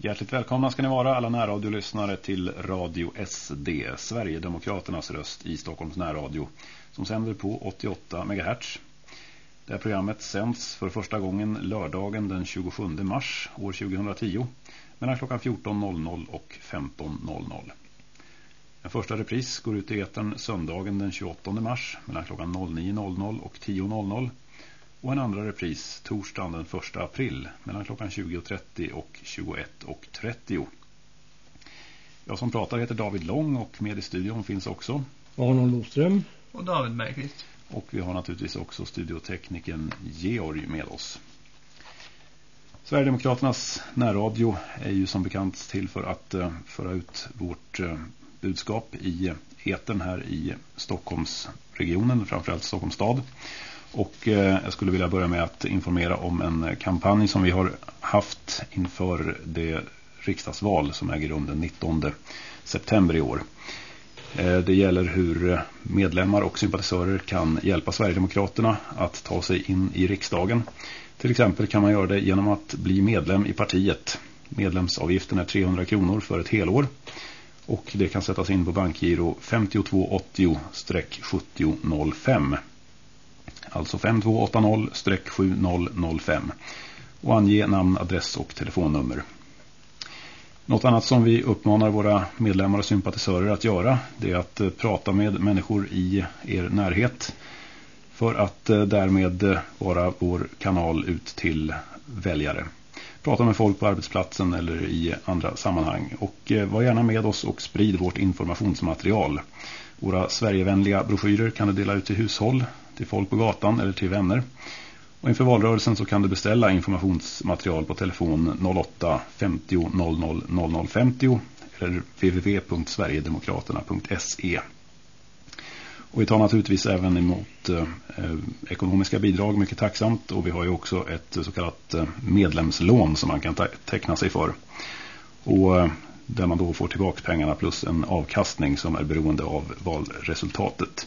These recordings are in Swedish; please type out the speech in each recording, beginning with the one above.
Hjärtligt välkomna ska ni vara alla närradiolyssnare till Radio SD, Sverigedemokraternas röst i Stockholms närradio, som sänder på 88 MHz. Det här programmet sänds för första gången lördagen den 27 mars år 2010 mellan klockan 14.00 och 15.00. En första repris går ut i etern söndagen den 28 mars mellan klockan 09.00 och 10.00 och en andra repris torsdagen den 1 april mellan klockan 20.30 och 21.30. Jag som pratar heter David Lång och med i studion finns också Arnold Loström och David Bergqvist. Och vi har naturligtvis också studiotekniken Georg med oss. Sverigedemokraternas närradio är ju som bekant till för att uh, föra ut vårt uh, budskap i eten här i Stockholmsregionen, framförallt Stockholms stad. Och eh, jag skulle vilja börja med att informera om en kampanj som vi har haft inför det riksdagsval som äger rum den 19 september i år. Eh, det gäller hur medlemmar och sympatisörer kan hjälpa Sverigedemokraterna att ta sig in i riksdagen. Till exempel kan man göra det genom att bli medlem i partiet. Medlemsavgiften är 300 kronor för ett helår. Och det kan sättas in på bankgiro 5280-7005. Alltså 5280-7005. Och ange namn, adress och telefonnummer. Något annat som vi uppmanar våra medlemmar och sympatisörer att göra det är att eh, prata med människor i er närhet för att eh, därmed eh, vara vår kanal ut till väljare. Prata med folk på arbetsplatsen eller i andra sammanhang och var gärna med oss och sprid vårt informationsmaterial. Våra Sverigevänliga broschyrer kan du dela ut till hushåll, till folk på gatan eller till vänner. Och inför valrörelsen så kan du beställa informationsmaterial på telefon 08 50 00 00 50 eller www.sverigedemokraterna.se. Och vi tar naturligtvis även emot eh, ekonomiska bidrag mycket tacksamt och vi har ju också ett så kallat eh, medlemslån som man kan teckna sig för. Och eh, där man då får tillbaka pengarna plus en avkastning som är beroende av valresultatet.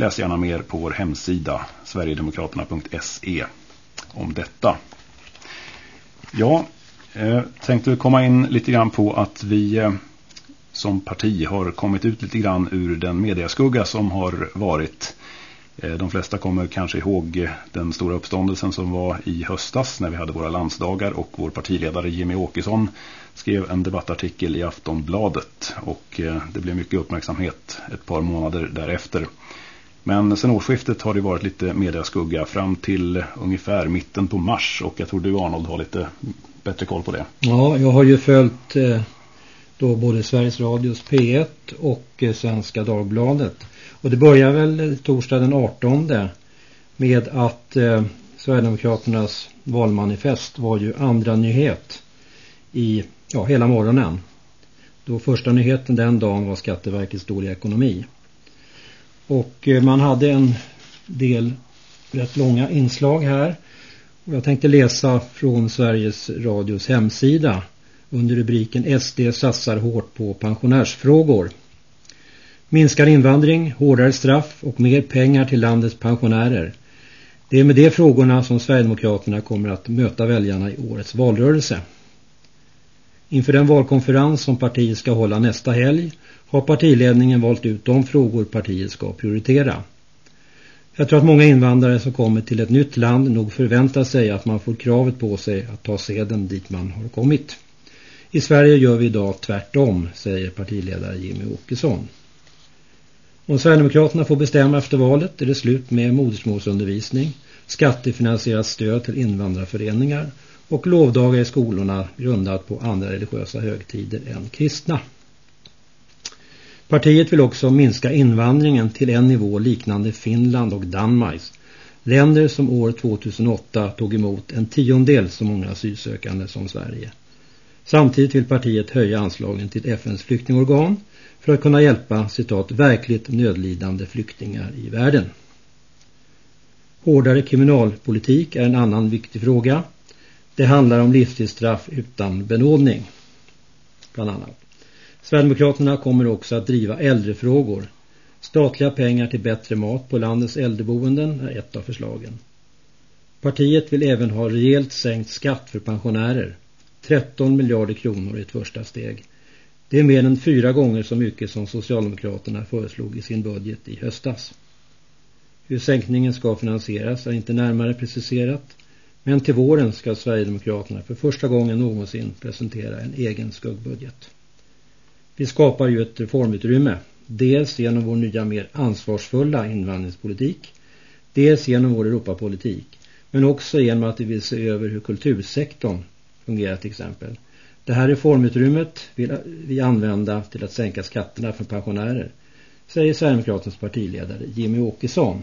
Läs gärna mer på vår hemsida sverigedemokraterna.se om detta. Ja, eh, tänkte komma in lite grann på att vi eh, som parti har kommit ut lite grann ur den mediaskugga som har varit. Eh, de flesta kommer kanske ihåg eh, den stora uppståndelsen som var i höstas när vi hade våra landsdagar och vår partiledare Jimmy Åkesson skrev en debattartikel i Aftonbladet och eh, det blev mycket uppmärksamhet ett par månader därefter. Men sen årsskiftet har det varit lite mediaskugga fram till ungefär mitten på mars och jag tror du Arnold har lite bättre koll på det. Ja, jag har ju följt eh, då både Sveriges Radios P1 och eh, Svenska Dagbladet. Och det börjar väl torsdag den 18 med att eh, Sverigedemokraternas valmanifest var ju andra nyhet i ja, hela morgonen. Då första nyheten den dagen var Skatteverkets dåliga ekonomi. Och eh, man hade en del rätt långa inslag här. Och jag tänkte läsa från Sveriges Radios hemsida under rubriken SD satsar hårt på pensionärsfrågor. Minskad invandring, hårdare straff och mer pengar till landets pensionärer. Det är med de frågorna som Sverigedemokraterna kommer att möta väljarna i årets valrörelse. Inför den valkonferens som partiet ska hålla nästa helg har partiledningen valt ut de frågor partiet ska prioritera. Jag tror att många invandrare som kommer till ett nytt land nog förväntar sig att man får kravet på sig att ta seden dit man har kommit. I Sverige gör vi idag tvärtom, säger partiledare Jimmy Åkesson. Om Sverigedemokraterna får bestämma efter valet är det slut med modersmålsundervisning, skattefinansierat stöd till invandrarföreningar och lovdagar i skolorna grundat på andra religiösa högtider än kristna. Partiet vill också minska invandringen till en nivå liknande Finland och Danmark. Länder som år 2008 tog emot en tiondel så många asylsökande som Sverige. Samtidigt vill partiet höja anslagen till FNs flyktingorgan för att kunna hjälpa citat verkligt nödlidande flyktingar i världen. Hårdare kriminalpolitik är en annan viktig fråga. Det handlar om livstidsstraff utan benådning. Bland annat. Sverigedemokraterna kommer också att driva äldrefrågor. Statliga pengar till bättre mat på landets äldreboenden är ett av förslagen. Partiet vill även ha rejält sänkt skatt för pensionärer. 13 miljarder kronor i ett första steg. Det är mer än fyra gånger så mycket som Socialdemokraterna föreslog i sin budget i höstas. Hur sänkningen ska finansieras är inte närmare preciserat. Men till våren ska Sverigedemokraterna för första gången någonsin presentera en egen skuggbudget. Vi skapar ju ett reformutrymme. Dels genom vår nya mer ansvarsfulla invandringspolitik. Dels genom vår Europapolitik. Men också genom att vi vill se över hur kultursektorn fungerar till exempel. Det här reformutrymmet vill vi använda till att sänka skatterna för pensionärer. Säger Sverigedemokraternas partiledare Jimmy Åkesson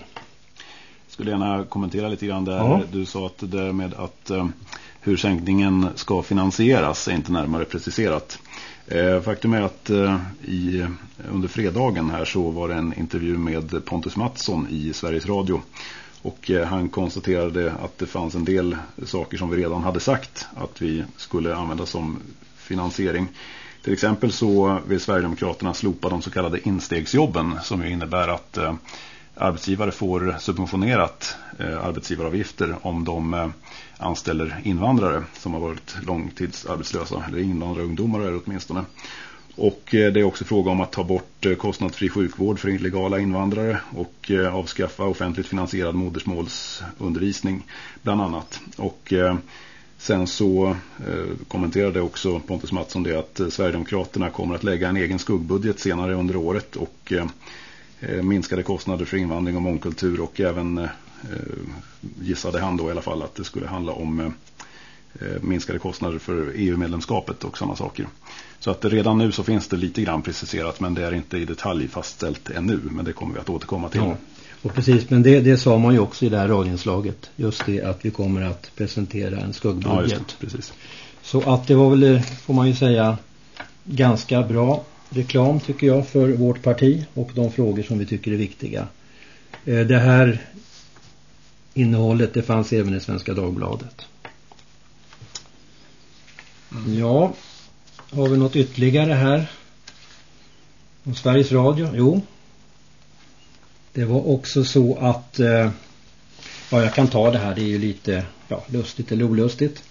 skulle gärna kommentera lite grann där. Ja. Du sa att det med att uh, hur sänkningen ska finansieras är inte närmare preciserat. Uh, faktum är att uh, i, under fredagen här så var det en intervju med Pontus Mattsson i Sveriges Radio. Och han konstaterade att det fanns en del saker som vi redan hade sagt att vi skulle använda som finansiering. Till exempel så vill Sverigedemokraterna slopa de så kallade instegsjobben som innebär att arbetsgivare får subventionerat eh, arbetsgivaravgifter om de eh, anställer invandrare som har varit långtidsarbetslösa eller invandrarungdomar är det åtminstone. Och eh, det är också fråga om att ta bort eh, kostnadsfri sjukvård för illegala invandrare och eh, avskaffa offentligt finansierad modersmålsundervisning bland annat. Och eh, sen så kommenterade också Pontus Mattsson det att Sverigedemokraterna kommer att lägga en egen skuggbudget senare under året och Eh, minskade kostnader för invandring och mångkultur och även eh, gissade han då i alla fall att det skulle handla om eh, minskade kostnader för EU-medlemskapet och sådana saker. Så att redan nu så finns det lite grann preciserat men det är inte i detalj fastställt ännu men det kommer vi att återkomma till. Ja. Och precis, men det, det sa man ju också i det här radioinslaget. Just det att vi kommer att presentera en skuggbudget. Ja, det, precis. Så att det var väl, får man ju säga, ganska bra reklam tycker jag för vårt parti och de frågor som vi tycker är viktiga. Eh, det här innehållet det fanns även i Svenska Dagbladet. Mm. Ja, har vi något ytterligare här? Om Sveriges Radio? Jo. Det var också så att, eh, ja jag kan ta det här, det är ju lite ja, lustigt eller olustigt.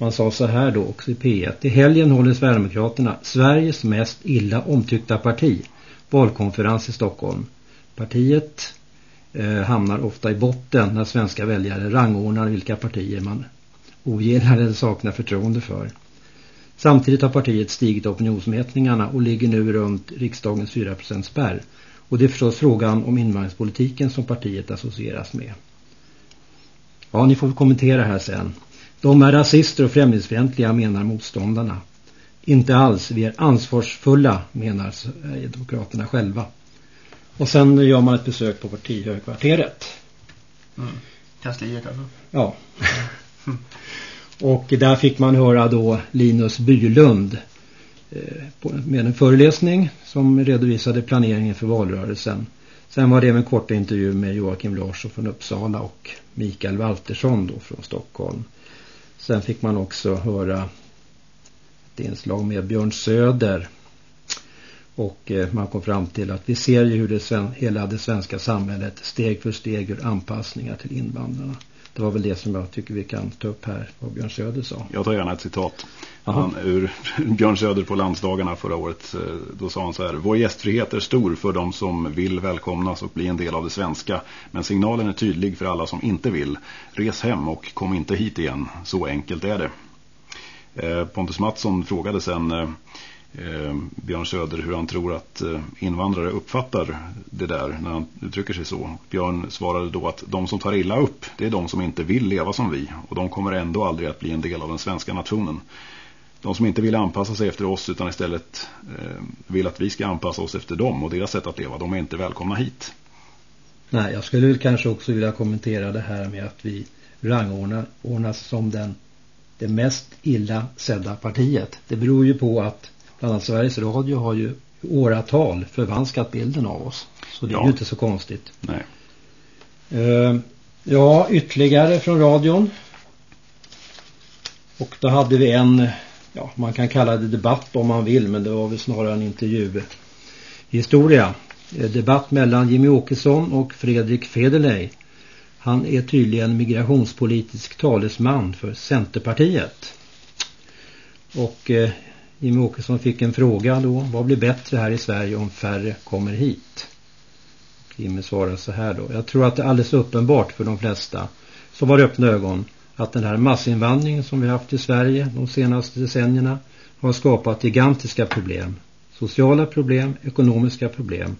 Man sa så här då också i P1. I helgen håller Sverigedemokraterna Sveriges mest illa omtyckta parti. Valkonferens i Stockholm. Partiet eh, hamnar ofta i botten när svenska väljare rangordnar vilka partier man ogillar eller saknar förtroende för. Samtidigt har partiet stigit opinionsmätningarna och ligger nu runt riksdagens 4% spärr. Och det är förstås frågan om invandringspolitiken som partiet associeras med. Ja, ni får kommentera här sen. De är rasister och främlingsfientliga menar motståndarna. Inte alls, vi är ansvarsfulla menar Sverigedemokraterna själva. Och sen gör man ett besök på partihögkvarteret. Mm. Kansliet alltså? Ja. och där fick man höra då Linus Bylund eh, med en föreläsning som redovisade planeringen för valrörelsen. Sen var det en korta intervju med Joakim Larsson från Uppsala och Mikael Waltersson då från Stockholm. Sen fick man också höra ett inslag med Björn Söder. Och eh, man kom fram till att vi ser ju hur det hela det svenska samhället steg för steg ur anpassningar till invandrarna. Det var väl det som jag tycker vi kan ta upp här, vad Björn Söder sa. Jag tar gärna ett citat. Han, ur Björn Söder på landsdagarna förra året. Eh, då sa han så här. Vår gästfrihet är stor för de som vill välkomnas och bli en del av det svenska. Men signalen är tydlig för alla som inte vill. Res hem och kom inte hit igen. Så enkelt är det. Eh, Pontus Mattsson frågade sen eh, eh, Björn Söder hur han tror att eh, invandrare uppfattar det där när han uttrycker sig så. Björn svarade då att de som tar illa upp det är de som inte vill leva som vi och de kommer ändå aldrig att bli en del av den svenska nationen. De som inte vill anpassa sig efter oss utan istället eh, vill att vi ska anpassa oss efter dem och deras sätt att leva, de är inte välkomna Nej, jag skulle kanske också vilja kommentera det här med att vi rangordnas som den, det mest illa sedda partiet. Det beror ju på att bland annat Sveriges Radio har ju åratal förvanskat bilden av oss. Så det är ja. ju inte så konstigt. Nej. Uh, ja, ytterligare från radion. Och då hade vi en, ja man kan kalla det debatt om man vill men det var väl snarare en intervjuhistoria. Debatt mellan Jimmy Åkesson och Fredrik Federley. Han är tydligen migrationspolitisk talesman för Centerpartiet. Och eh, Jimmy Åkesson fick en fråga då. Vad blir bättre här i Sverige om färre kommer hit? Jimmy svarade så här då. Jag tror att det är alldeles uppenbart för de flesta som har öppna ögon att den här massinvandringen som vi har haft i Sverige de senaste decennierna har skapat gigantiska problem. Sociala problem, ekonomiska problem.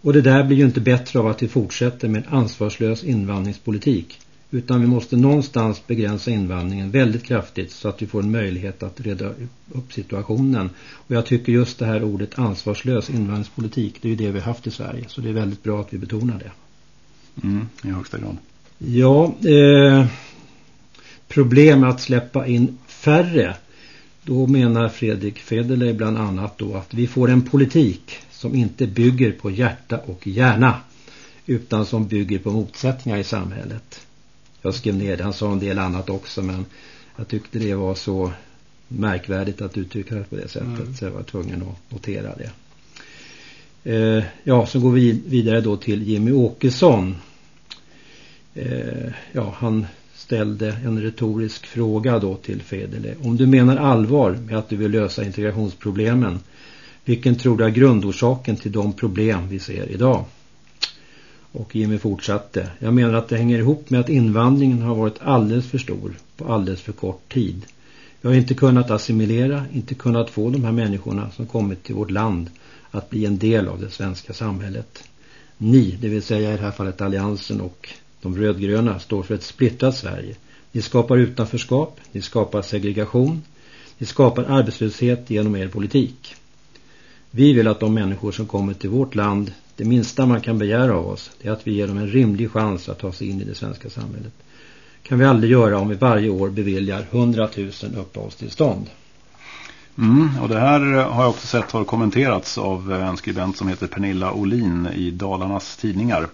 Och det där blir ju inte bättre av att vi fortsätter med en ansvarslös invandringspolitik. Utan vi måste någonstans begränsa invandringen väldigt kraftigt så att vi får en möjlighet att reda upp situationen. Och jag tycker just det här ordet ansvarslös invandringspolitik, det är ju det vi har haft i Sverige. Så det är väldigt bra att vi betonar det. Mm, I högsta grad. Ja, eh, problem att släppa in färre. Då menar Fredrik Federley bland annat då att vi får en politik som inte bygger på hjärta och hjärna utan som bygger på motsättningar i samhället. Jag skrev ner det, han sa en del annat också men jag tyckte det var så märkvärdigt att uttrycka det på det sättet mm. så jag var tvungen att notera det. Eh, ja, så går vi vidare då till Jimmy Åkesson. Eh, ja, han ställde en retorisk fråga då till Fedele. Om du menar allvar med att du vill lösa integrationsproblemen, vilken tror du är grundorsaken till de problem vi ser idag? Och Jimmy fortsatte. Jag menar att det hänger ihop med att invandringen har varit alldeles för stor på alldeles för kort tid. Vi har inte kunnat assimilera, inte kunnat få de här människorna som kommit till vårt land att bli en del av det svenska samhället. Ni, det vill säga i det här fallet alliansen och de rödgröna, står för ett splittrat Sverige. Ni skapar utanförskap, ni skapar segregation, ni skapar arbetslöshet genom er politik. Vi vill att de människor som kommer till vårt land det minsta man kan begära av oss är att vi ger dem en rimlig chans att ta sig in i det svenska samhället. kan vi aldrig göra om vi varje år beviljar 100 000 uppehållstillstånd. Mm, och det här har jag också sett har kommenterats av en skribent som heter Pernilla Olin i Dalarnas tidningar.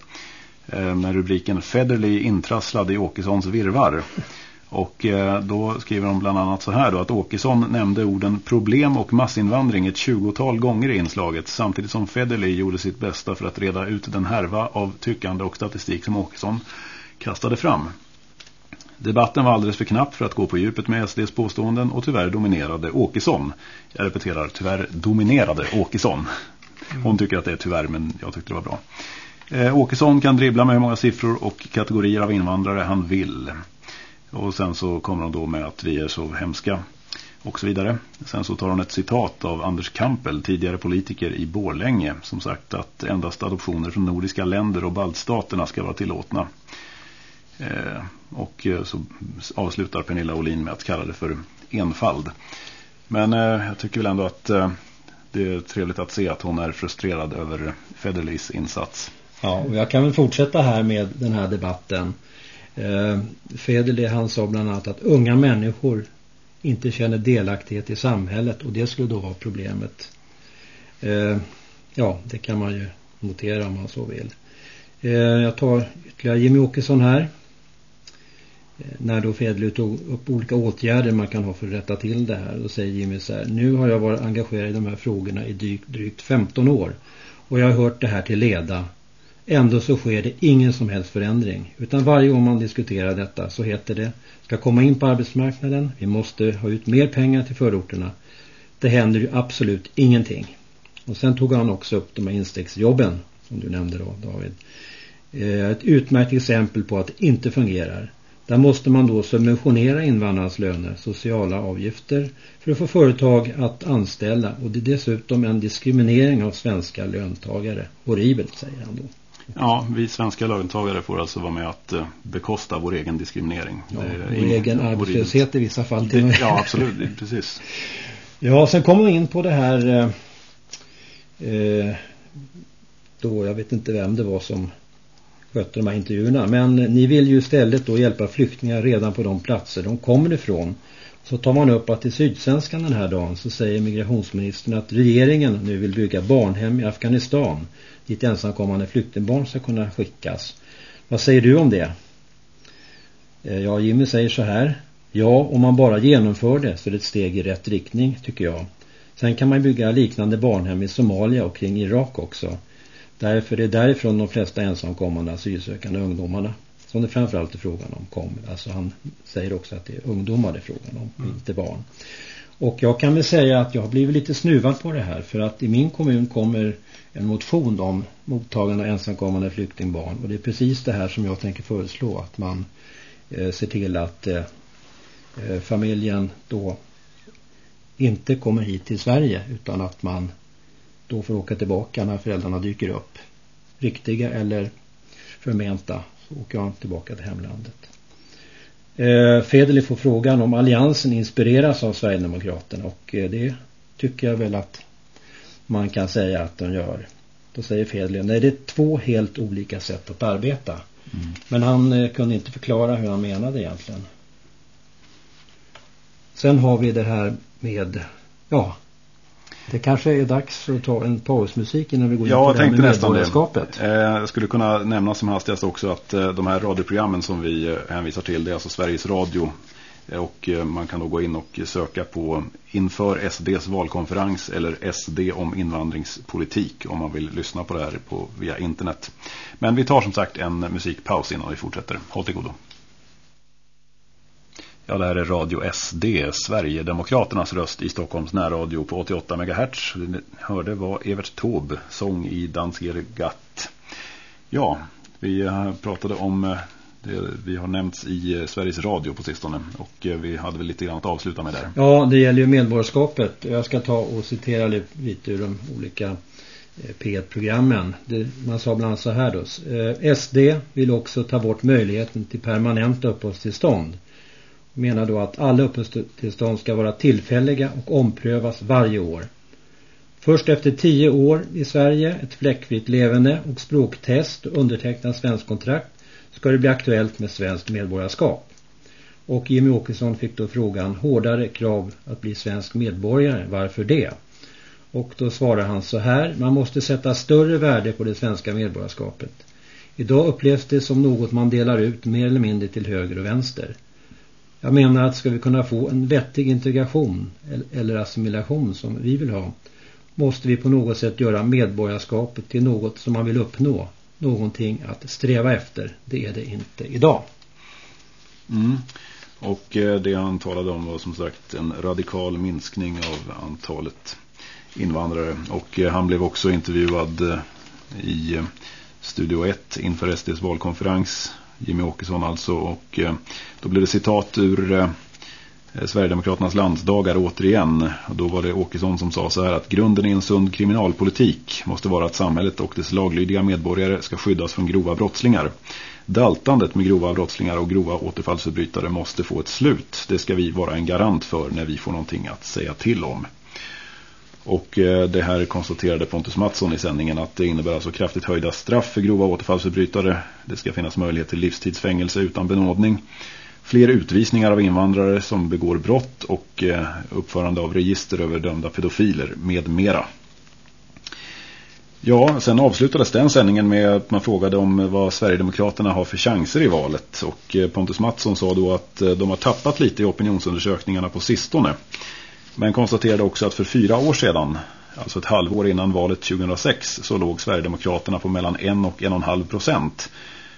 Eh, med rubriken Federley intrasslad i Åkessons virvar. Och eh, då skriver de bland annat så här då att Åkesson nämnde orden problem och massinvandring ett tjugotal gånger i inslaget samtidigt som Federley gjorde sitt bästa för att reda ut den härva av tyckande och statistik som Åkesson kastade fram. Debatten var alldeles för knapp för att gå på djupet med SDs påståenden och tyvärr dominerade Åkesson. Jag repeterar, tyvärr dominerade Åkesson. Hon tycker att det är tyvärr men jag tyckte det var bra. Eh, Åkesson kan dribbla med hur många siffror och kategorier av invandrare han vill. Och sen så kommer de då med att vi är så hemska och så vidare. Sen så tar hon ett citat av Anders Kampel, tidigare politiker i Borlänge, som sagt att endast adoptioner från nordiska länder och baltstaterna ska vara tillåtna. Eh, och eh, så avslutar Pernilla Olin med att kalla det för enfald. Men eh, jag tycker väl ändå att eh, det är trevligt att se att hon är frustrerad över Federleys insats. Ja, och jag kan väl fortsätta här med den här debatten. Eh, Federley han sa bland annat att unga människor inte känner delaktighet i samhället och det skulle då vara problemet. Eh, ja, det kan man ju notera om man så vill. Eh, jag tar ytterligare Jimmy Åkesson här. Eh, när då Federley tog upp olika åtgärder man kan ha för att rätta till det här. Då säger Jimmy så här. Nu har jag varit engagerad i de här frågorna i drygt, drygt 15 år. Och jag har hört det här till leda. Ändå så sker det ingen som helst förändring. Utan varje gång man diskuterar detta så heter det ska komma in på arbetsmarknaden. Vi måste ha ut mer pengar till förorterna. Det händer ju absolut ingenting. Och sen tog han också upp de här instegsjobben som du nämnde då David. Eh, ett utmärkt exempel på att det inte fungerar. Där måste man då subventionera invandrarnas löner, sociala avgifter för att få företag att anställa och det är dessutom en diskriminering av svenska löntagare. Horribelt säger han då. Ja, vi svenska löntagare får alltså vara med att eh, bekosta vår egen diskriminering. Ja, vår egen arbetslöshet i vissa fall till det, Ja, absolut, precis. Ja, sen kommer vi in på det här eh, eh, då, jag vet inte vem det var som skötte de här intervjuerna. Men ni vill ju istället då hjälpa flyktingar redan på de platser de kommer ifrån. Så tar man upp att i Sydsvenskan den här dagen så säger migrationsministern att regeringen nu vill bygga barnhem i Afghanistan dit ensamkommande flyktingbarn ska kunna skickas. Vad säger du om det? Eh, ja, Jimmy säger så här. Ja, om man bara genomför det så är det ett steg i rätt riktning, tycker jag. Sen kan man bygga liknande barnhem i Somalia och kring Irak också. Därför är det därifrån de flesta ensamkommande asylsökande ungdomarna som det framförallt är frågan om kommer. Alltså han säger också att det är ungdomar det är frågan om, mm. inte barn. Och jag kan väl säga att jag har blivit lite snuvad på det här för att i min kommun kommer en motion om mottagande av ensamkommande flyktingbarn och det är precis det här som jag tänker föreslå att man eh, ser till att eh, eh familjen då inte kommer hit till Sverige utan att man då får åka tillbaka när föräldrarna dyker upp. Riktiga eller förmenta åker han tillbaka till hemlandet. Eh, Federley får frågan om alliansen inspireras av Sverigedemokraterna och eh, det tycker jag väl att man kan säga att de gör. Då säger Federley, nej det är två helt olika sätt att arbeta. Mm. Men han eh, kunde inte förklara hur han menade egentligen. Sen har vi det här med, ja, det kanske är dags att ta en pausmusik innan vi går ja, in på det här med medborgarskapet. Eh, jag skulle kunna nämna som hastigast också att eh, de här radioprogrammen som vi eh, hänvisar till, det är alltså Sveriges Radio. Och man kan då gå in och söka på inför SDs valkonferens eller SD om invandringspolitik om man vill lyssna på det här på, via internet. Men vi tar som sagt en musikpaus innan vi fortsätter. Håll till godo. Ja, det här är Radio SD, Sverigedemokraternas röst i Stockholms närradio på 88 MHz. Ni hörde var Evert Taube, sång i Danser Gatt. Ja, vi eh, pratade om eh, det vi har nämnts i eh, Sveriges Radio på sistone och vi hade väl lite grann att avsluta med där. Ja, det gäller ju medborgarskapet. Jag ska ta och citera lite ur de olika P1-programmen. Man sa bland annat så här då. SD vill också ta bort möjligheten till permanent uppehållstillstånd menar då att alla uppehållstillstånd ska vara tillfälliga och omprövas varje år. Först efter tio år i Sverige, ett fläckfritt levande och språktest och undertecknat svensk kontrakt ska det bli aktuellt med svenskt medborgarskap. Och Jimmy Åkesson fick då frågan hårdare krav att bli svensk medborgare. Varför det? Och då svarar han så här. Man måste sätta större värde på det svenska medborgarskapet. Idag upplevs det som något man delar ut mer eller mindre till höger och vänster. Jag menar att ska vi kunna få en vettig integration eller assimilation som vi vill ha måste vi på något sätt göra medborgarskapet till något som man vill uppnå. Någonting att sträva efter. Det är det inte idag. Mm. Och eh, det han talade om var som sagt en radikal minskning av antalet invandrare. Och eh, han blev också intervjuad eh, i Studio 1 inför SDs valkonferens Jimmy Åkesson alltså. Och eh, då blev det citat ur eh, Sverigedemokraternas landsdagar återigen. Och då var det Åkesson som sa så här att grunden i en sund kriminalpolitik måste vara att samhället och dess laglydiga medborgare ska skyddas från grova brottslingar. Daltandet med grova brottslingar och grova återfallsförbrytare måste få ett slut. Det ska vi vara en garant för när vi får någonting att säga till om. Och eh, det här konstaterade Pontus Mattsson i sändningen att det innebär alltså kraftigt höjda straff för grova återfallsförbrytare. Det ska finnas möjlighet till livstidsfängelse utan benådning. Fler utvisningar av invandrare som begår brott och eh, uppförande av register över dömda pedofiler med mera. Ja, sen avslutades den sändningen med att man frågade om vad Sverigedemokraterna har för chanser i valet. Och eh, Pontus Mattsson sa då att de har tappat lite i opinionsundersökningarna på sistone. Men konstaterade också att för fyra år sedan, alltså ett halvår innan valet 2006, så låg Sverigedemokraterna på mellan 1 och 1,5 procent.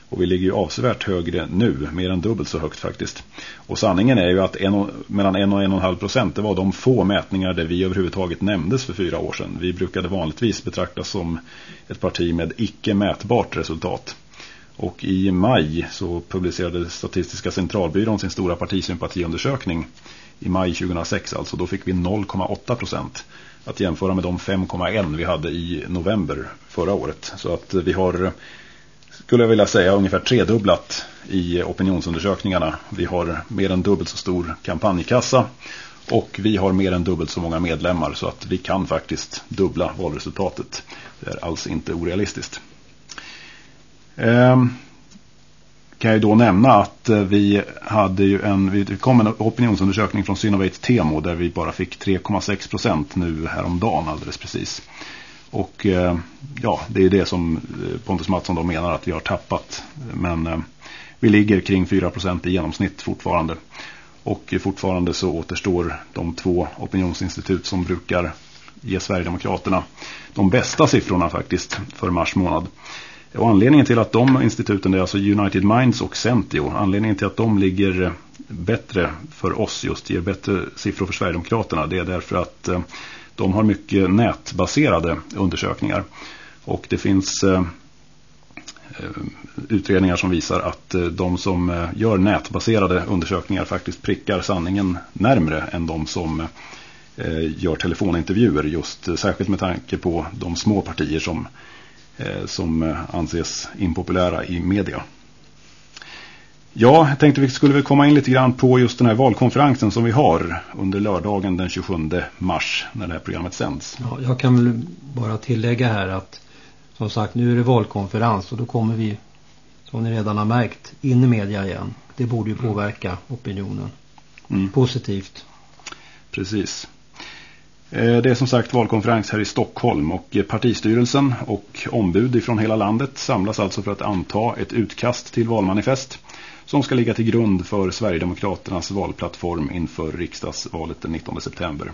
Och vi ligger ju avsevärt högre nu, mer än dubbelt så högt faktiskt. Och sanningen är ju att en, mellan 1 och 1,5 procent, det var de få mätningar där vi överhuvudtaget nämndes för fyra år sedan. Vi brukade vanligtvis betraktas som ett parti med icke mätbart resultat. Och i maj så publicerade Statistiska centralbyrån sin stora partisympatiundersökning i maj 2006 alltså. Då fick vi 0,8 procent. Att jämföra med de 5,1 vi hade i november förra året. Så att vi har, skulle jag vilja säga, ungefär tredubblat i opinionsundersökningarna. Vi har mer än dubbelt så stor kampanjkassa. Och vi har mer än dubbelt så många medlemmar så att vi kan faktiskt dubbla valresultatet. Det är alls inte orealistiskt. Ehm kan jag då nämna att eh, vi hade ju en, vi kom en opinionsundersökning från Synovate Temo där vi bara fick 3,6 procent nu häromdagen alldeles precis. Och eh, ja, det är det som eh, Pontus Mattsson då menar att vi har tappat. Men vi ligger kring 4 procent i genomsnitt fortfarande. Och fortfarande så återstår de två opinionsinstitut som brukar ge Sverigedemokraterna de bästa siffrorna faktiskt för mars månad. Och anledningen till att de instituten, det är alltså United Minds och Centio, anledningen till att de ligger eh, bättre för oss just, ger bättre siffror för Sverigedemokraterna, det är därför att eh, de har mycket nätbaserade undersökningar. Och det finns eh, utredningar som visar att de som gör nätbaserade undersökningar faktiskt prickar sanningen närmre än de som gör telefonintervjuer just särskilt med tanke på de små partier som som eh, anses impopulära i media. Ja, jag tänkte vi skulle väl komma in lite grann på just den här valkonferensen som vi har under lördagen den 27 mars när det här programmet sänds. Ja, jag kan väl bara tillägga här att som sagt nu är det valkonferens och då kommer vi som ni redan har märkt in i media igen. Det borde ju påverka opinionen mm. positivt. Precis. Eh, det är som sagt valkonferens här i Stockholm och eh, partistyrelsen och ombud ifrån hela landet samlas alltså för att anta ett utkast till valmanifest som ska ligga till grund för Sverigedemokraternas valplattform inför riksdagsvalet den 19 september.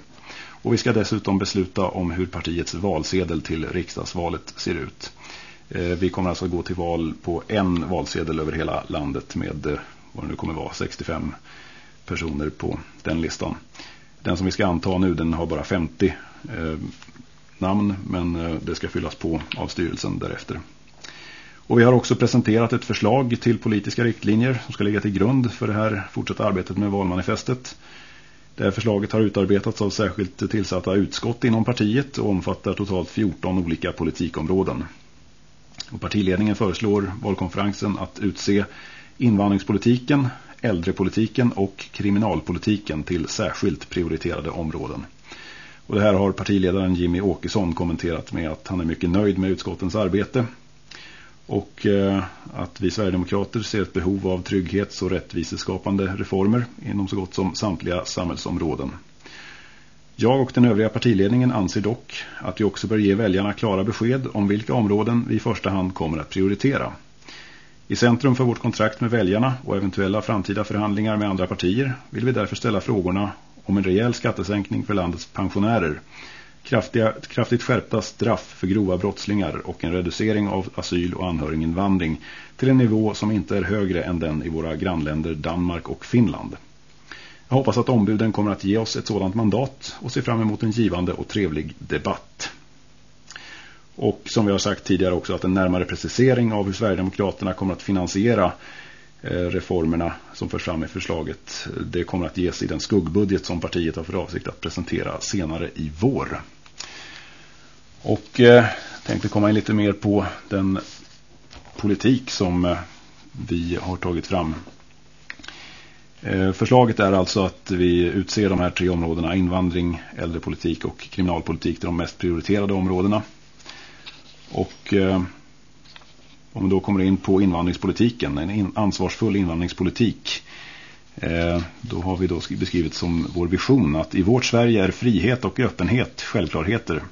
Och vi ska dessutom besluta om hur partiets valsedel till riksdagsvalet ser ut. Eh, vi kommer alltså gå till val på en valsedel över hela landet med vad det nu kommer vara 65 personer på den listan. Den som vi ska anta nu den har bara 50 eh, namn men eh, det ska fyllas på av styrelsen därefter. Och vi har också presenterat ett förslag till politiska riktlinjer som ska ligga till grund för det här fortsatta arbetet med valmanifestet. Det här förslaget har utarbetats av särskilt tillsatta utskott inom partiet och omfattar totalt 14 olika politikområden. Och partiledningen föreslår valkonferensen att utse invandringspolitiken, äldrepolitiken och kriminalpolitiken till särskilt prioriterade områden. Och det här har partiledaren Jimmy Åkesson kommenterat med att han är mycket nöjd med utskottens arbete och eh, att vi Sverigedemokrater ser ett behov av trygghets- och rättviseskapande reformer inom så gott som samtliga samhällsområden. Jag och den övriga partiledningen anser dock att vi också bör ge väljarna klara besked om vilka områden vi i första hand kommer att prioritera. I centrum för vårt kontrakt med väljarna och eventuella framtida förhandlingar med andra partier vill vi därför ställa frågorna om en rejäl skattesänkning för landets pensionärer, kraftiga, kraftigt skärpta straff för grova brottslingar och en reducering av asyl- och anhöriginvandring till en nivå som inte är högre än den i våra grannländer Danmark och Finland. Jag hoppas att ombuden kommer att ge oss ett sådant mandat och ser fram emot en givande och trevlig debatt. Och som vi har sagt tidigare också att en närmare precisering av hur Sverigedemokraterna kommer att finansiera eh, reformerna som förs fram i förslaget. Det kommer att ges i den skuggbudget som partiet har för avsikt att presentera senare i vår. Och eh, tänkte komma in lite mer på den politik som eh, vi har tagit fram. Eh, förslaget är alltså att vi utser de här tre områdena invandring, äldrepolitik och kriminalpolitik till de mest prioriterade områdena. Och eh, om vi då kommer in på invandringspolitiken, en in, ansvarsfull invandringspolitik. Eh, då har vi då beskrivit som vår vision att i vårt Sverige är frihet och öppenhet självklarheter.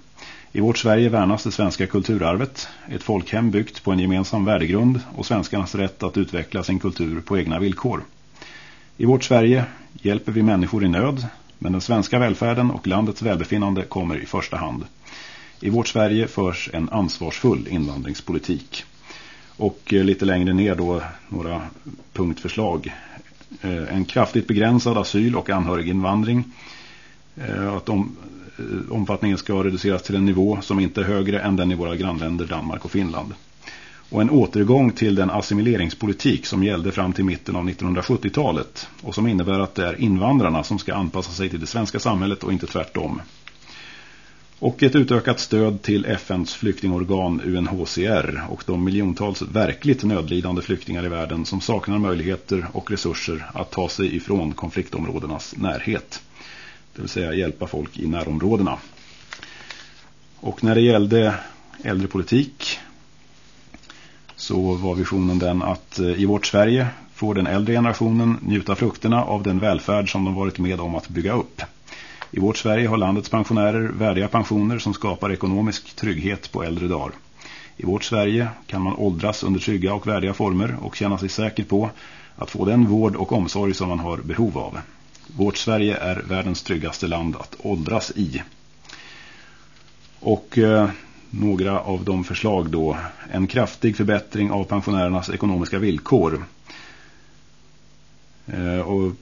I vårt Sverige värnas det svenska kulturarvet, ett folkhem byggt på en gemensam värdegrund och svenskarnas rätt att utveckla sin kultur på egna villkor. I vårt Sverige hjälper vi människor i nöd, men den svenska välfärden och landets välbefinnande kommer i första hand. I vårt Sverige förs en ansvarsfull invandringspolitik. Och eh, lite längre ner då några punktförslag. Eh, en kraftigt begränsad asyl- och anhöriginvandring. Eh, att om, omfattningen ska reduceras till en nivå som inte är högre än den i våra grannländer Danmark och Finland. Och en återgång till den assimileringspolitik som gällde fram till mitten av 1970-talet och som innebär att det är invandrarna som ska anpassa sig till det svenska samhället och inte tvärtom. Och ett utökat stöd till FNs flyktingorgan UNHCR och de miljontals verkligt nödlidande flyktingar i världen som saknar möjligheter och resurser att ta sig ifrån konfliktområdenas närhet. Det vill säga hjälpa folk i närområdena. Och när det gällde äldrepolitik så var visionen den att eh, i vårt Sverige får den äldre generationen njuta frukterna av den välfärd som de varit med om att bygga upp. I vårt Sverige har landets pensionärer värdiga pensioner som skapar ekonomisk trygghet på äldre dagar. I vårt Sverige kan man åldras under trygga och värdiga former och känna sig säker på att få den vård och omsorg som man har behov av. Vårt Sverige är världens tryggaste land att åldras i. Och eh, några av de förslag då. En kraftig förbättring av pensionärernas ekonomiska villkor. Eh, och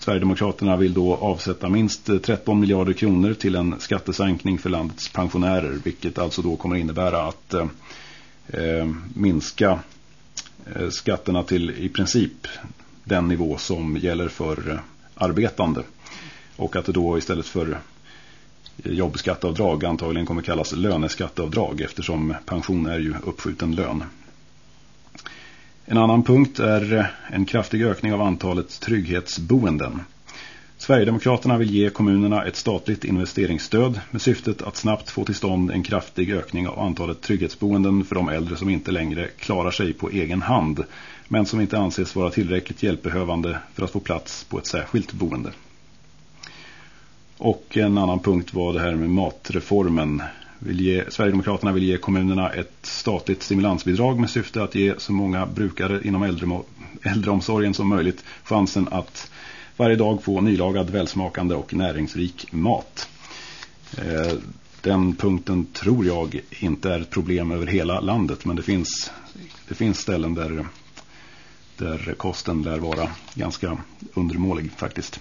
Sverigedemokraterna vill då avsätta minst 13 miljarder kronor till en skattesänkning för landets pensionärer. Vilket alltså då kommer innebära att eh, minska eh, skatterna till i princip den nivå som gäller för eh, arbetande. Och att det då istället för eh, jobbskatteavdrag antagligen kommer kallas löneskatteavdrag eftersom pension är ju uppskjuten lön. En annan punkt är eh, en kraftig ökning av antalet trygghetsboenden. Sverigedemokraterna vill ge kommunerna ett statligt investeringsstöd med syftet att snabbt få till stånd en kraftig ökning av antalet trygghetsboenden för de äldre som inte längre klarar sig på egen hand men som inte anses vara tillräckligt hjälpbehövande för att få plats på ett särskilt boende. Och en annan punkt var det här med matreformen. Vill ge, Sverigedemokraterna vill ge kommunerna ett statligt stimulansbidrag med syfte att ge så många brukare inom äldre, äldreomsorgen som möjligt chansen att varje dag få nylagad, välsmakande och näringsrik mat. Eh, den punkten tror jag inte är ett problem över hela landet men det finns, det finns ställen där, där kosten lär vara ganska undermålig faktiskt.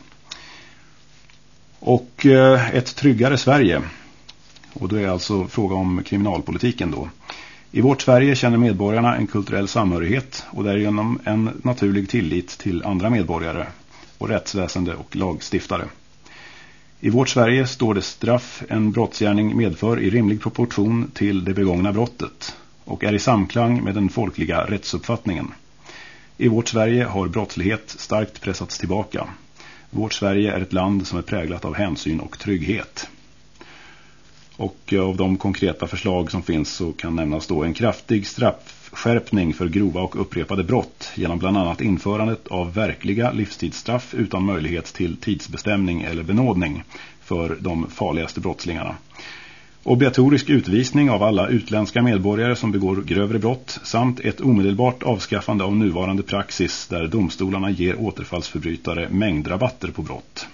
Och eh, ett tryggare Sverige. Och då är alltså fråga om kriminalpolitiken då. I vårt Sverige känner medborgarna en kulturell samhörighet och därigenom en naturlig tillit till andra medborgare och rättsväsende och lagstiftare. I vårt Sverige står det straff en brottsgärning medför i rimlig proportion till det begångna brottet och är i samklang med den folkliga rättsuppfattningen. I vårt Sverige har brottslighet starkt pressats tillbaka. Vårt Sverige är ett land som är präglat av hänsyn och trygghet. Och eh, av de konkreta förslag som finns så kan nämnas då en kraftig straffskärpning för grova och upprepade brott genom bland annat införandet av verkliga livstidsstraff utan möjlighet till tidsbestämning eller benådning för de farligaste brottslingarna. Obligatorisk utvisning av alla utländska medborgare som begår grövre brott samt ett omedelbart avskaffande av nuvarande praxis där domstolarna ger återfallsförbrytare mängdrabatter på brott.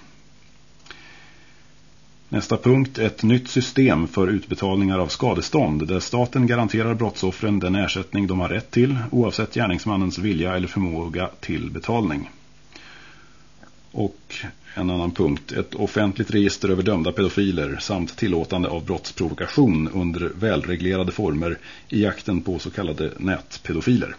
Nästa punkt, ett nytt system för utbetalningar av skadestånd där staten garanterar brottsoffren den ersättning de har rätt till oavsett gärningsmannens vilja eller förmåga till betalning. Och en annan punkt, ett offentligt register över dömda pedofiler samt tillåtande av brottsprovokation under välreglerade former i jakten på så kallade nätpedofiler.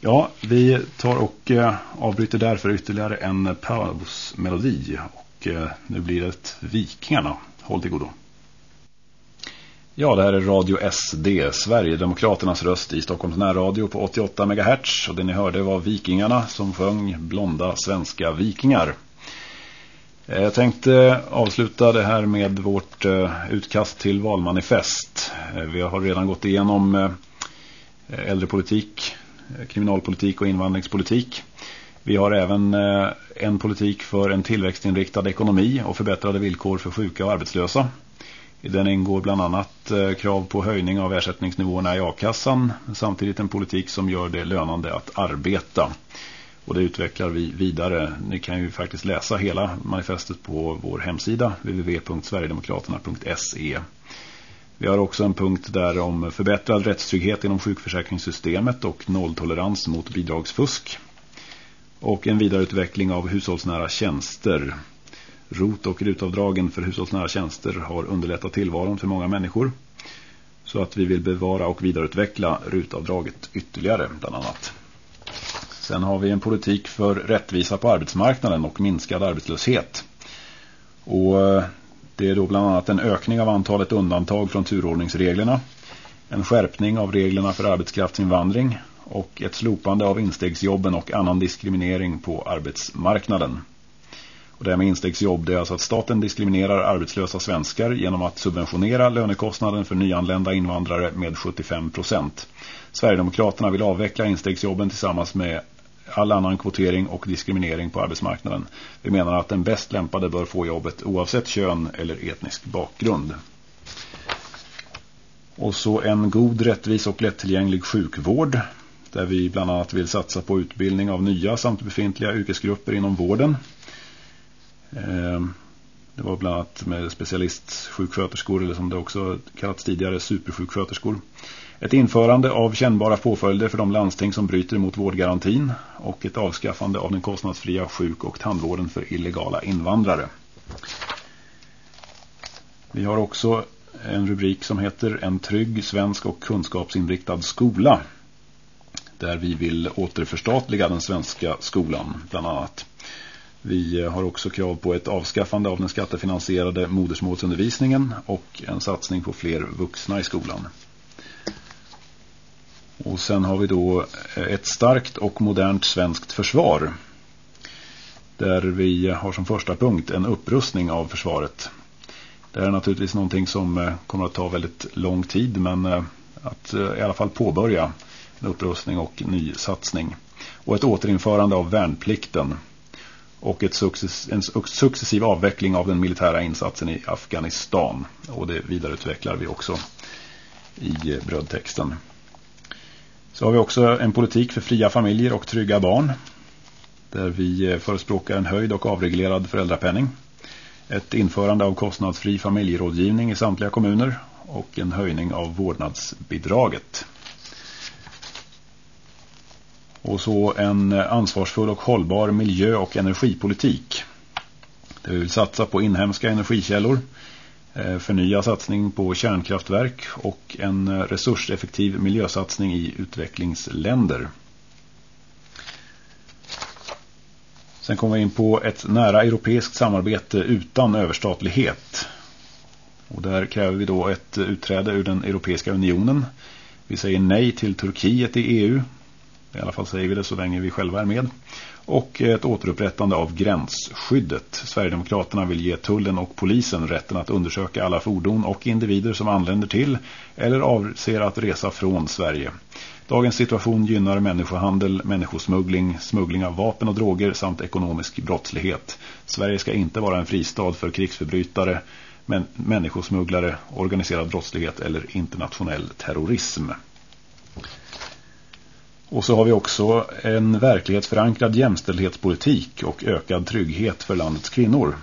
Ja, vi tar och eh, avbryter därför ytterligare en pausmelodi och eh, nu blir det Vikingarna. Håll till godo. Ja, det här är Radio SD, Sverigedemokraternas röst i Stockholms närradio på 88 MHz. Och det ni hörde var Vikingarna som sjöng blonda svenska vikingar. Eh, jag tänkte avsluta det här med vårt eh, utkast till valmanifest. Vi har redan gått igenom äldrepolitik, kriminalpolitik och invandringspolitik. Vi har även eh, en politik för en tillväxtinriktad ekonomi och förbättrade villkor för sjuka och arbetslösa. I den ingår bland annat eh, krav på höjning av ersättningsnivåerna i a-kassan samtidigt en politik som gör det lönande att arbeta. Och det utvecklar vi vidare. Ni kan ju faktiskt läsa hela manifestet på vår hemsida www.sverigedemokraterna.se. Vi har också en punkt där om förbättrad rättstrygghet inom sjukförsäkringssystemet och nolltolerans mot bidragsfusk. Och en vidareutveckling av hushållsnära tjänster ROT- och rutavdragen för hushållsnära tjänster har underlättat tillvaron för många människor. Så att vi vill bevara och vidareutveckla rutavdraget ytterligare bland annat. Sen har vi en politik för rättvisa på arbetsmarknaden och minskad arbetslöshet. Och eh, det är då bland annat en ökning av antalet undantag från turordningsreglerna, en skärpning av reglerna för arbetskraftsinvandring och ett slopande av instegsjobben och annan diskriminering på arbetsmarknaden. Och det här med instegsjobb det är alltså att staten diskriminerar arbetslösa svenskar genom att subventionera lönekostnaden för nyanlända invandrare med 75 procent. Sverigedemokraterna vill avveckla instegsjobben tillsammans med all annan kvotering och diskriminering på arbetsmarknaden. Vi menar att den bäst lämpade bör få jobbet oavsett kön eller etnisk bakgrund. Och så en god, rättvis och lättillgänglig sjukvård där vi bland annat vill satsa på utbildning av nya samt befintliga yrkesgrupper inom vården. Ehm, det var bland annat med specialistsjuksköterskor eller som det också kallats tidigare supersjuksköterskor. Ett införande av kännbara påföljder för de landsting som bryter mot vårdgarantin och ett avskaffande av den kostnadsfria sjuk- och tandvården för illegala invandrare. Vi har också en rubrik som heter En trygg svensk och kunskapsinriktad skola. Där vi vill återförstatliga den svenska skolan bland annat. Vi har också krav på ett avskaffande av den skattefinansierade modersmålsundervisningen och en satsning på fler vuxna i skolan. Och sen har vi då ett starkt och modernt svenskt försvar. Där vi har som första punkt en upprustning av försvaret. Det är naturligtvis någonting som eh, kommer att ta väldigt lång tid men eh, att eh, i alla fall påbörja en upprustning och ny satsning. Och ett återinförande av värnplikten och ett success en successiv avveckling av den militära insatsen i Afghanistan. Och det vidareutvecklar vi också i eh, brödtexten. Så har vi också en politik för fria familjer och trygga barn. Där vi eh, förespråkar en höjd och avreglerad föräldrapenning ett införande av kostnadsfri familjerådgivning i samtliga kommuner och en höjning av vårdnadsbidraget. Och så en ansvarsfull och hållbar miljö- och energipolitik. Där vi vill satsa på inhemska energikällor, eh, förnya satsning på kärnkraftverk och en resurseffektiv miljösatsning i utvecklingsländer. Sen kommer vi in på ett nära europeiskt samarbete utan överstatlighet. Och där kräver vi då ett utträde ur den Europeiska unionen. Vi säger nej till Turkiet i EU. I alla fall säger vi det så länge vi själva är med. Och ett återupprättande av gränsskyddet. Sverigedemokraterna vill ge tullen och polisen rätten att undersöka alla fordon och individer som anländer till eller avser att resa från Sverige. Dagens situation gynnar människohandel, människosmuggling, smuggling av vapen och droger samt ekonomisk brottslighet. Sverige ska inte vara en fristad för krigsförbrytare, men människosmugglare, organiserad brottslighet eller internationell terrorism. Och så har vi också en verklighetsförankrad jämställdhetspolitik och ökad trygghet för landets kvinnor.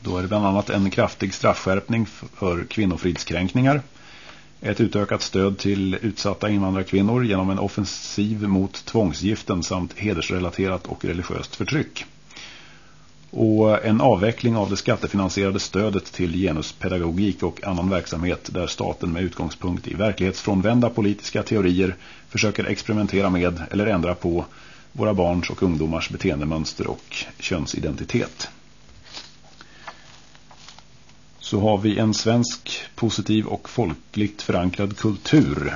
Då är det bland annat en kraftig straffskärpning för kvinnofridskränkningar- ett utökat stöd till utsatta invandrarkvinnor genom en offensiv mot tvångsgiften samt hedersrelaterat och religiöst förtryck. Och en avveckling av det skattefinansierade stödet till genuspedagogik och annan verksamhet där staten med utgångspunkt i verklighetsfrånvända politiska teorier försöker experimentera med eller ändra på våra barns och ungdomars beteendemönster och könsidentitet. Så har vi en svensk positiv och folkligt förankrad kultur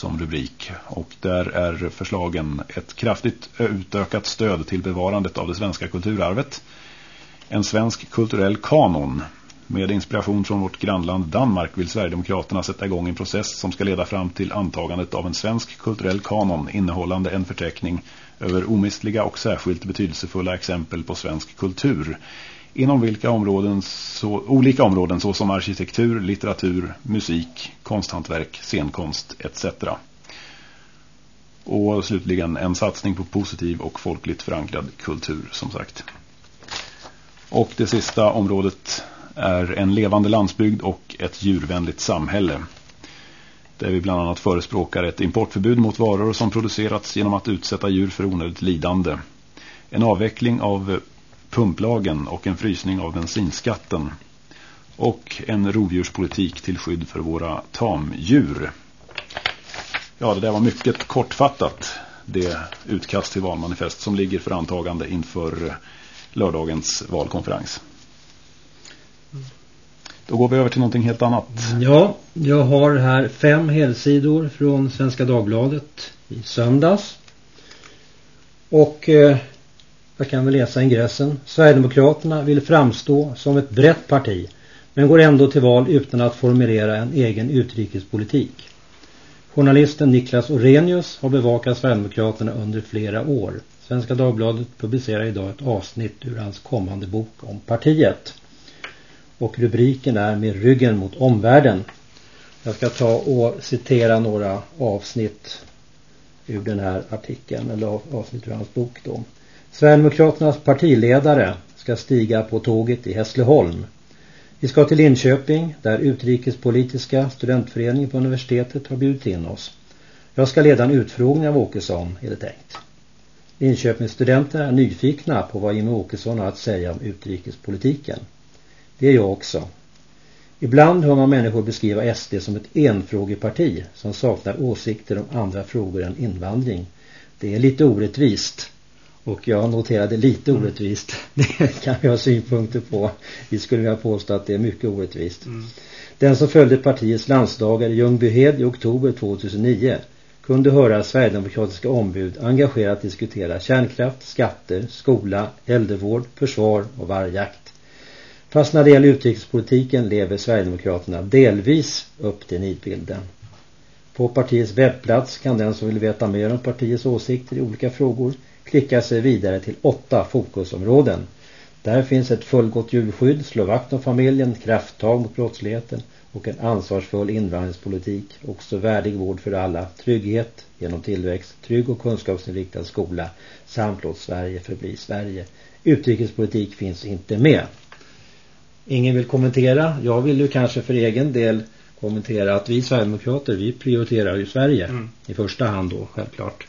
som rubrik. Och där är förslagen ett kraftigt utökat stöd till bevarandet av det svenska kulturarvet. En svensk kulturell kanon. Med inspiration från vårt grannland Danmark vill Sverigedemokraterna sätta igång en process som ska leda fram till antagandet av en svensk kulturell kanon innehållande en förteckning över omistliga och särskilt betydelsefulla exempel på svensk kultur inom vilka områden så, olika områden såsom arkitektur, litteratur, musik, konsthantverk, scenkonst etc. Och slutligen en satsning på positiv och folkligt förankrad kultur som sagt. Och det sista området är en levande landsbygd och ett djurvänligt samhälle. Där vi bland annat förespråkar ett importförbud mot varor som producerats genom att utsätta djur för onödigt lidande. En avveckling av pumplagen och en frysning av bensinskatten och en rovdjurspolitik till skydd för våra tamdjur. Ja, det där var mycket kortfattat det utkast till valmanifest som ligger för antagande inför lördagens valkonferens. Då går vi över till någonting helt annat. Ja, jag har här fem helsidor från Svenska Dagbladet i söndags. Och eh, jag kan väl läsa ingressen. Sverigedemokraterna vill framstå som ett brett parti men går ändå till val utan att formulera en egen utrikespolitik. Journalisten Niklas Orenius har bevakat Sverigedemokraterna under flera år. Svenska Dagbladet publicerar idag ett avsnitt ur hans kommande bok om partiet. Och rubriken är Med ryggen mot omvärlden. Jag ska ta och citera några avsnitt ur den här artikeln eller avsnitt ur hans bok då. Sverigedemokraternas partiledare ska stiga på tåget i Hässleholm. Vi ska till Linköping där utrikespolitiska studentföreningen på universitetet har bjudit in oss. Jag ska leda en utfrågning av Åkesson, är det tänkt. Linköpingsstudenter är nyfikna på vad Jimmie Åkesson har att säga om utrikespolitiken. Det är jag också. Ibland hör man människor beskriva SD som ett enfrågeparti som saknar åsikter om andra frågor än invandring. Det är lite orättvist. Och jag noterade lite mm. orättvist. Det kan vi ha synpunkter på. Vi skulle vilja påstå att det är mycket orättvist. Mm. Den som följde partiets landsdagar i Ljungbyhed i oktober 2009 kunde höra Sverigedemokratiska ombud engagerat diskutera kärnkraft, skatter, skola, äldrevård, försvar och vargjakt. Fast när det gäller utrikespolitiken lever Sverigedemokraterna delvis upp till nidbilden. På partiets webbplats kan den som vill veta mer om partiets åsikter i olika frågor klicka sig vidare till åtta fokusområden. Där finns ett fullgott djurskydd, slå vakt om familjen, krafttag mot brottsligheten och en ansvarsfull invandringspolitik, också värdig vård för alla, trygghet genom tillväxt, trygg och kunskapsinriktad skola samt låt Sverige förbli Sverige. Utrikespolitik finns inte med. Ingen vill kommentera. Jag vill ju kanske för egen del kommentera att vi Sverigedemokrater, vi prioriterar ju Sverige mm. i första hand då, självklart.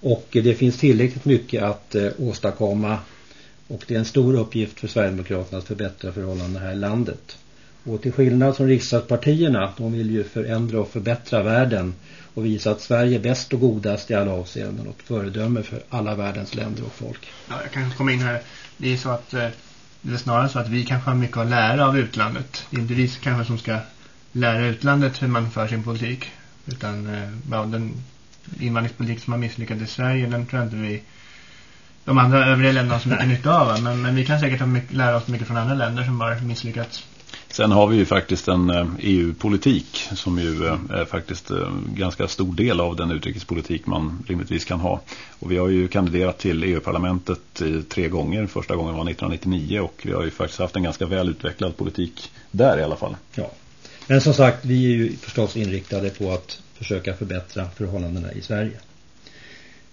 Och det finns tillräckligt mycket att eh, åstadkomma och det är en stor uppgift för Sverigedemokraterna att förbättra förhållandena här i landet. Och till skillnad från riksdagspartierna, de vill ju förändra och förbättra världen och visa att Sverige är bäst och godast i alla avseenden och ett föredöme för alla världens länder och folk. Ja, jag kan komma in här. Det är så att eh, det är snarare så att vi kanske har mycket att lära av utlandet. Det är inte vi kanske som ska lära utlandet hur man för sin politik. Utan eh, ja, den invandringspolitik som har misslyckats i Sverige, den tror jag inte vi de andra övriga länderna har så mycket nytta av. Men, men vi kan säkert ha mycket, lära oss mycket från andra länder som har misslyckats. Sen har vi ju faktiskt en EU-politik eh, e som ju eh, är faktiskt en eh, ganska stor del av den utrikespolitik man rimligtvis kan ha. Och vi har ju kandiderat till EU-parlamentet tre gånger. Första gången var 1999 och vi har ju faktiskt haft en ganska väl utvecklad politik där i alla fall. Ja. Men som sagt, vi är ju förstås inriktade på att försöka förbättra förhållandena i Sverige.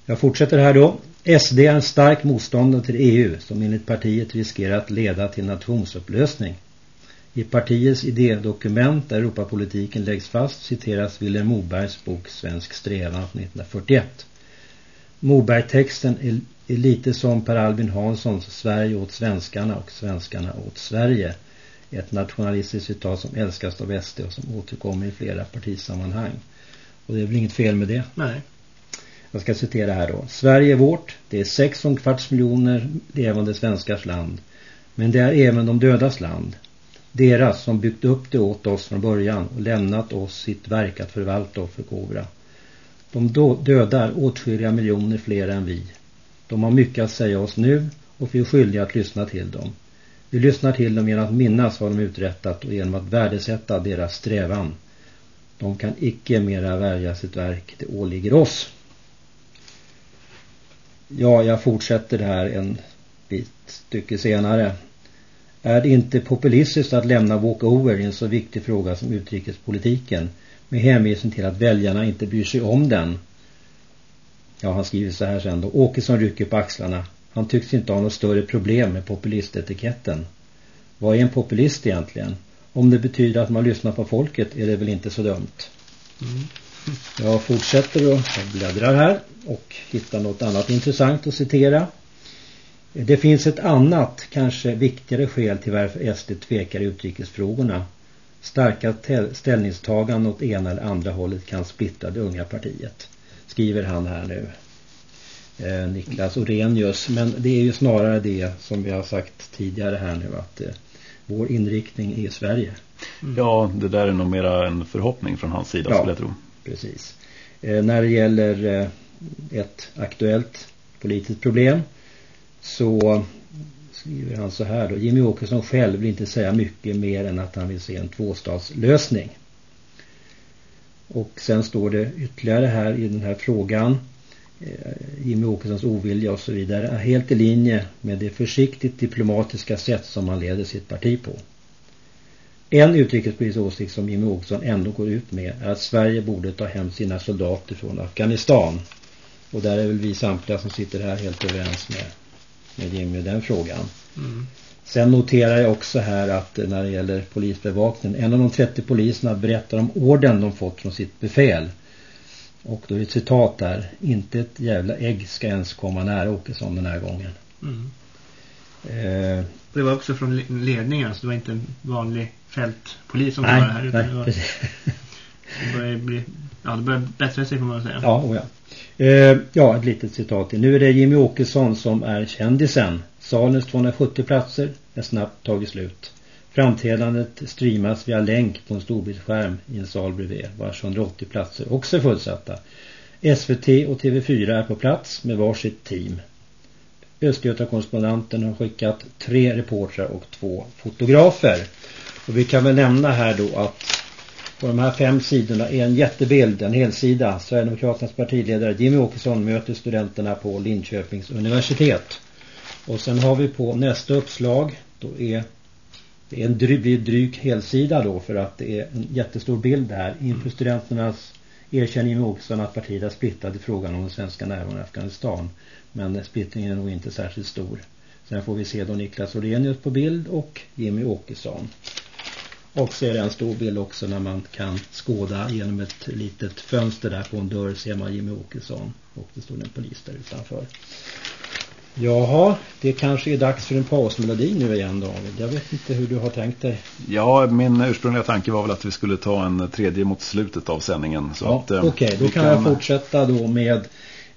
Jag fortsätter här då. SD är en stark motståndare till EU som enligt partiet riskerar att leda till nationsupplösning. I partiets idédokument där Europapolitiken läggs fast citeras Willem Mobergs bok Svensk strävan från 1941. Moberg-texten är, är lite som Per Albin Hanssons Sverige åt svenskarna och svenskarna åt Sverige. Ett nationalistiskt citat som älskas av SD och som återkommer i flera partisammanhang. Och det är väl inget fel med det? Nej. Jag ska citera här då. Sverige är vårt. Det är sex och kvarts miljoner levande svenskars land. Men det är även de dödas land. Deras som byggt upp det åt oss från början och lämnat oss sitt verk att förvalta och förkovra. De dödar åtskilliga miljoner fler än vi. De har mycket att säga oss nu och vi är skyldiga att lyssna till dem. Vi lyssnar till dem genom att minnas vad de uträttat och genom att värdesätta deras strävan. De kan icke mera värja sitt verk, det åligger oss. Ja, jag fortsätter här en bit stycke senare. Är det inte populistiskt att lämna walkover i en så viktig fråga som utrikespolitiken med hänvisning till att väljarna inte bryr sig om den? Ja, han skriver så här sen då. Åkesson rycker på axlarna. Han tycks inte ha något större problem med populistetiketten. Vad är en populist egentligen? Om det betyder att man lyssnar på folket är det väl inte så dumt. Mm. Jag fortsätter och bläddrar här och hittar något annat intressant att citera. Det finns ett annat, kanske viktigare skäl till varför SD tvekar i utrikesfrågorna. Starka ställningstaganden åt ena eller andra hållet kan splittra det unga partiet. Skriver han här nu. Eh, Niklas Orenius. Men det är ju snarare det som vi har sagt tidigare här nu att eh, vår inriktning är Sverige. Mm. Ja, det där är nog mera en förhoppning från hans sida ja, skulle jag tro. precis. Eh, när det gäller eh, ett aktuellt politiskt problem så skriver han så här då. Jimmy Åkesson själv vill inte säga mycket mer än att han vill se en tvåstadslösning. Och sen står det ytterligare här i den här frågan. Eh, Jimmy Åkessons ovilja och så vidare är helt i linje med det försiktigt diplomatiska sätt som han leder sitt parti på. En utrikespolitisk åsikt som Jimmy Åkesson ändå går ut med är att Sverige borde ta hem sina soldater från Afghanistan. Och där är väl vi samtliga som sitter här helt överens med med Jimmy den frågan. Mm. Sen noterar jag också här att när det gäller polisbevakningen, en av de 30 poliserna berättar om orden de fått från sitt befäl. Och då är ett citat där, inte ett jävla ägg ska ens komma nära Åkesson den här gången. Mm. Eh, Det var också från le- ledningen, så det var inte en vanlig fältpolis som nej, var här. Utan nej, det, var, precis. det började bli, ja det började bättra sig får man säga. Ja, oh ja. Eh, ja, ett litet citat till. Nu är det Jimmy Åkesson som är kändisen. Salens 270 platser är snabbt tagit slut. Framträdandet streamas via länk på en storbildsskärm i en sal bredvid vars 180 platser också är fullsatta. SVT och TV4 är på plats med varsitt team. Östgötakorrespondenten har skickat tre reportrar och två fotografer. Och vi kan väl nämna här då att på de här fem sidorna är en jättebild, en helsida. Sverigedemokraternas partiledare Jimmy Åkesson möter studenterna på Linköpings universitet. Och sen har vi på nästa uppslag, då är det är en dryg, blir dryg helsida då för att det är en jättestor bild här inför studenternas erkänner Jimmie Åkesson att partiet är splittrat i frågan om den svenska närvaron i Afghanistan. Men splittringen är nog inte särskilt stor. Sen får vi se då Niklas Orenius på bild och Jimmy Åkesson. Och så är det en stor bild också när man kan skåda genom ett litet fönster där på en dörr ser man Jimmy Åkesson. Och det står en polis där utanför. Jaha, det kanske är dags för en pausmelodi nu igen David. Jag vet inte hur du har tänkt dig. Ja, min ursprungliga tanke var väl att vi skulle ta en tredje mot slutet av sändningen. Så Ja, eh, Okej, då vi kan jag fortsätta då med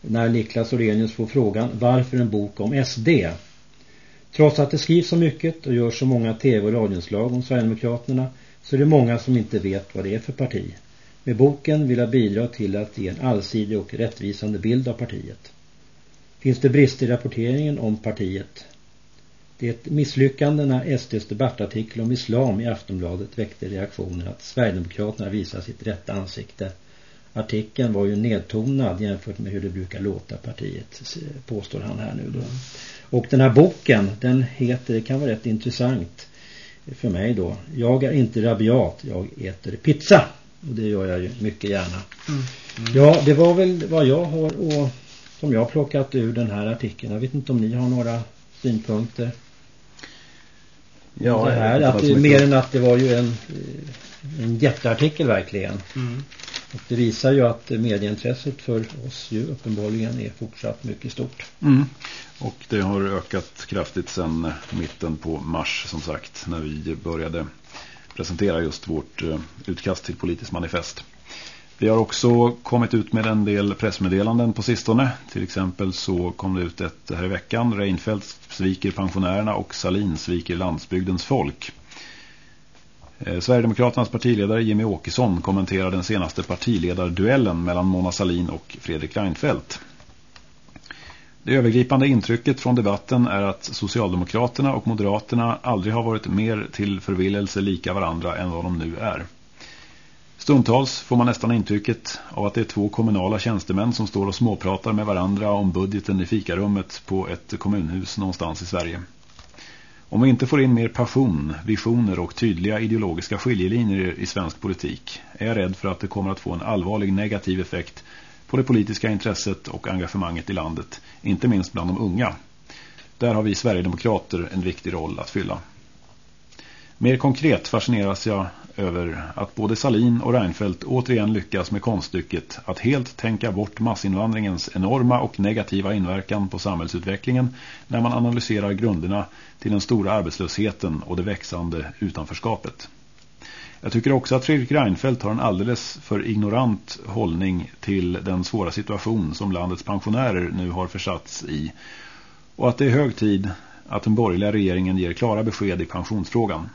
när Niklas Orenius får frågan varför en bok om SD? Trots att det skrivs så mycket och görs så många tv- och radioinslag om Sverigedemokraterna så är det många som inte vet vad det är för parti. Med boken vill jag bidra till att ge en allsidig och rättvisande bild av partiet. Finns det brister i rapporteringen om partiet? Det misslyckande när SDs debattartikel om islam i Aftonbladet väckte reaktioner att Sverigedemokraterna visar sitt rätta ansikte. Artikeln var ju nedtonad jämfört med hur det brukar låta partiet, påstår han här nu då. Och den här boken, den heter, det kan vara rätt intressant för mig då. Jag är inte rabiat, jag äter pizza. Och det gör jag ju mycket gärna. Mm. Ja, det var väl vad jag har och som jag har plockat ur den här artikeln. Jag vet inte om ni har några synpunkter. Ja, det här, att mer än att det var ju en, en jätteartikel verkligen. Mm. Och det visar ju att medieintresset för oss ju uppenbarligen är fortsatt mycket stort. Mm. Och det har ökat kraftigt sedan mitten på mars som sagt när vi började presentera just vårt eh, utkast till politiskt manifest. Vi har också kommit ut med en del pressmeddelanden på sistone. Till exempel så kom det ut ett här i veckan. Reinfeldt sviker pensionärerna och Salin sviker landsbygdens folk. Eh, Sverigedemokraternas partiledare Jimmy Åkesson kommenterar den senaste partiledarduellen mellan Mona Salin och Fredrik Reinfeldt. Det övergripande intrycket från debatten är att Socialdemokraterna och Moderaterna aldrig har varit mer till förvillelse lika varandra än vad de nu är. Stundtals får man nästan intrycket av att det är två kommunala tjänstemän som står och småpratar med varandra om budgeten i fikarummet på ett kommunhus någonstans i Sverige. Om vi inte får in mer passion, visioner och tydliga ideologiska skiljelinjer i svensk politik är jag rädd för att det kommer att få en allvarlig negativ effekt på det politiska intresset och engagemanget i landet, inte minst bland de unga. Där har vi Sverigedemokrater en viktig roll att fylla. Mer konkret fascineras jag över att både Salin och Reinfeldt återigen lyckas med konststycket att helt tänka bort massinvandringens enorma och negativa inverkan på samhällsutvecklingen när man analyserar grunderna till den stora arbetslösheten och det växande utanförskapet. Jag tycker också att Fredrik Reinfeldt har en alldeles för ignorant hållning till den svåra situation som landets pensionärer nu har försatts i och att det är hög tid att den borgerliga regeringen ger klara besked i pensionsfrågan.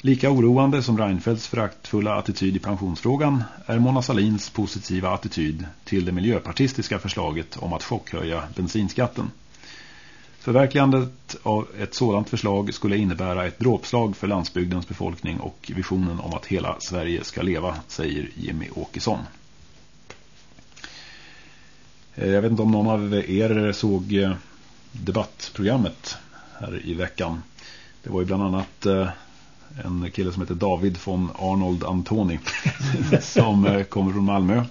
Lika oroande som Reinfeldts föraktfulla attityd i pensionsfrågan är Mona Salins positiva attityd till det miljöpartistiska förslaget om att chockhöja bensinskatten. Förverkligandet av ett sådant förslag skulle innebära ett dråpslag för landsbygdens befolkning och visionen om att hela Sverige ska leva, säger Jimmy Åkesson. Eh, jag vet inte om någon av er såg eh, debattprogrammet här i veckan. Det var ju bland annat eh, en kille som heter David von Arnold Antoni som eh, kommer från Malmö.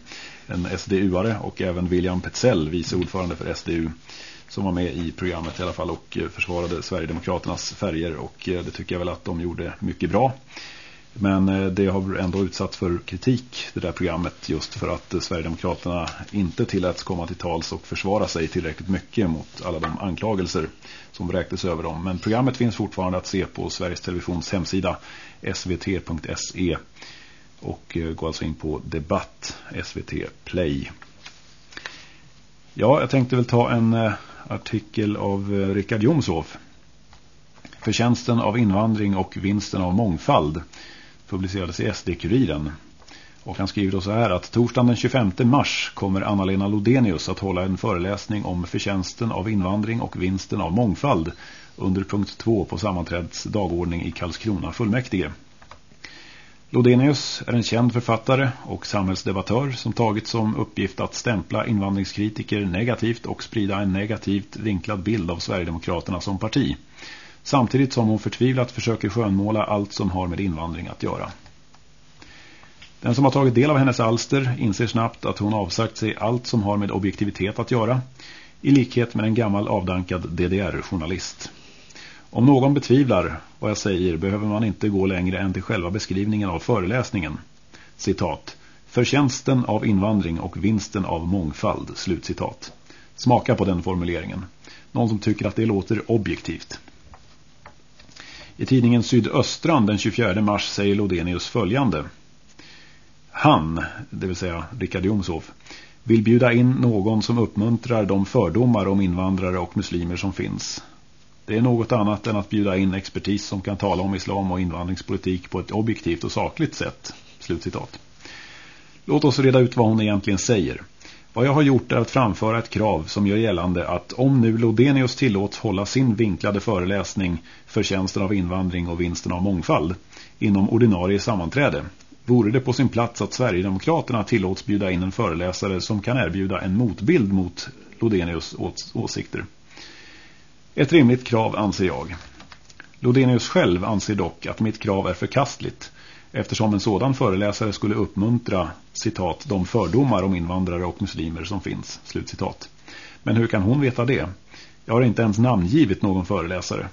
En SDU-are och även William Petzell, vice ordförande för SDU som var med i programmet i alla fall och eh, försvarade Sverigedemokraternas färger och eh, det tycker jag väl att de gjorde mycket bra. Men eh, det har ändå utsatts för kritik det där programmet just för att eh, Sverigedemokraterna inte tilläts komma till tals och försvara sig tillräckligt mycket mot alla de anklagelser som vräktes över dem. Men programmet finns fortfarande att se på Sveriges Televisions hemsida svt.se och eh, gå alltså in på debatt SVT Play. Ja, jag tänkte väl ta en artikel av Rickard Richard Jomshoff. Förtjänsten av invandring och vinsten av mångfald publicerades i SD-kuriren. Och han skriver då så här att torsdagen den 25 mars kommer Anna-Lena Lodenius att hålla en föreläsning om förtjänsten av invandring och vinsten av mångfald under punkt 2 på sammanträdets dagordning i Karlskrona fullmäktige. Lodenius är en känd författare och samhällsdebattör som tagit som uppgift att stämpla invandringskritiker negativt och sprida en negativt vinklad bild av Sverigedemokraterna som parti. Samtidigt som hon förtvivlat försöker skönmåla allt som har med invandring att göra. Den som har tagit del av hennes alster inser snabbt att hon avsagt sig allt som har med objektivitet att göra, i likhet med en gammal avdankad DDR-journalist. Om någon betvivlar vad jag säger behöver man inte gå längre än till själva beskrivningen av föreläsningen. Citat. Förtjänsten av invandring och vinsten av mångfald. Slutcitat. Smaka på den formuleringen. Någon som tycker att det låter objektivt. I tidningen Sydöstran den 24 mars säger Lodenius följande. Han, det vill säga Richard Jomshoff, vill bjuda in någon som uppmuntrar de fördomar om invandrare och muslimer som finns. Det är något annat än att bjuda in expertis som kan tala om islam och invandringspolitik på ett objektivt och sakligt sätt. Slutcitat. Låt oss reda ut vad hon egentligen säger. Vad jag har gjort är att framföra ett krav som gör gällande att om nu Lodenius tillåts hålla sin vinklade föreläsning för tjänsten av invandring och vinsten av mångfald inom ordinarie sammanträde vore det på sin plats att Sverigedemokraterna tillåts bjuda in en föreläsare som kan erbjuda en motbild mot Lodenius åsikter. Ett rimligt krav anser jag. Lodenius själv anser dock att mitt krav är förkastligt eftersom en sådan föreläsare skulle uppmuntra citat, de fördomar om invandrare och muslimer som finns. Slutcitat. Men hur kan hon veta det? Jag har inte ens namngivit någon föreläsare.